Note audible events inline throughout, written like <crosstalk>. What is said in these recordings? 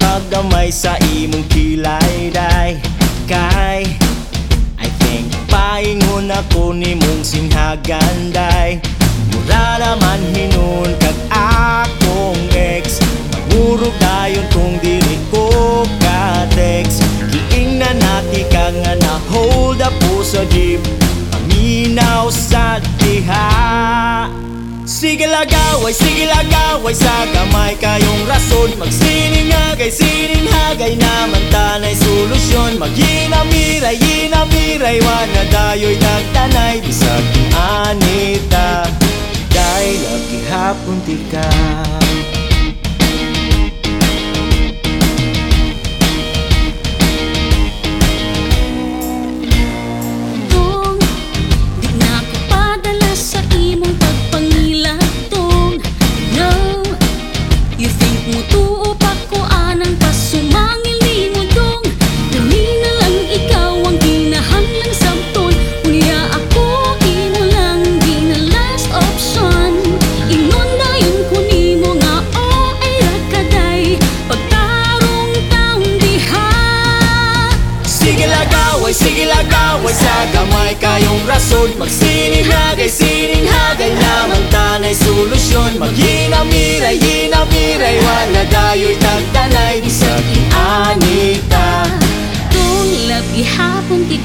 paggamay sa imong kilay day Kay. I think paingon ako ni mong singhagan day Mura naman hinun kag akong ex. Magurog dayon kung diri ko ka-text Kiing na nati ka nga na hold up po sa jeep. Paminaw sa diha. Sige lagaway, sige lagaway sa kamay kayong rason. Magsinig hagay, sining hagay Naman tanay solusyon. Maghinamiray, hinamiray Wana dayo'y nagtanay. Bisag anita Dahil lagi hapon di na No, you think mo tuo sige lagaway Sa kamay kayong rason. Magsining hagay, sining hagay Naman tanay solusyon. Maghinamiray, hinamiray Wala dayo'y tagtanay Bisag anita. Kung labi hapon di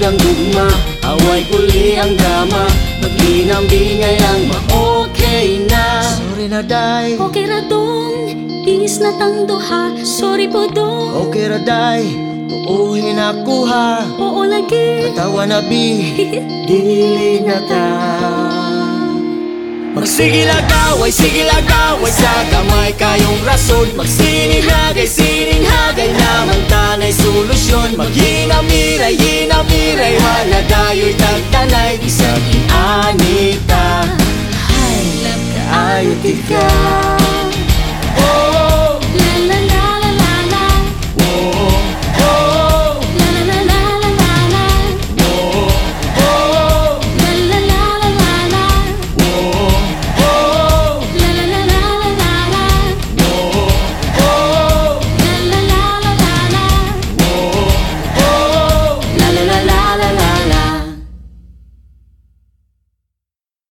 Yun ang gugma Away kuli ang drama Maglinang bingay lang ma-okay na. Sorry na day. Okay ra dong. Is na tang duha. Sorry po dong. Okay ra day. Tuuhin ako ha. Oo lagi. Katawa na bi <laughs> Dili na ta Magsige lagaway, sige lagaway Sa kamay kayong rason. Magsining hagay, sining hagay Naman tanay solusyon. Maghinamiray, hinamiray Wala dayo'y tagtanay Bisag anita. Ay, love ka Ayot ikaw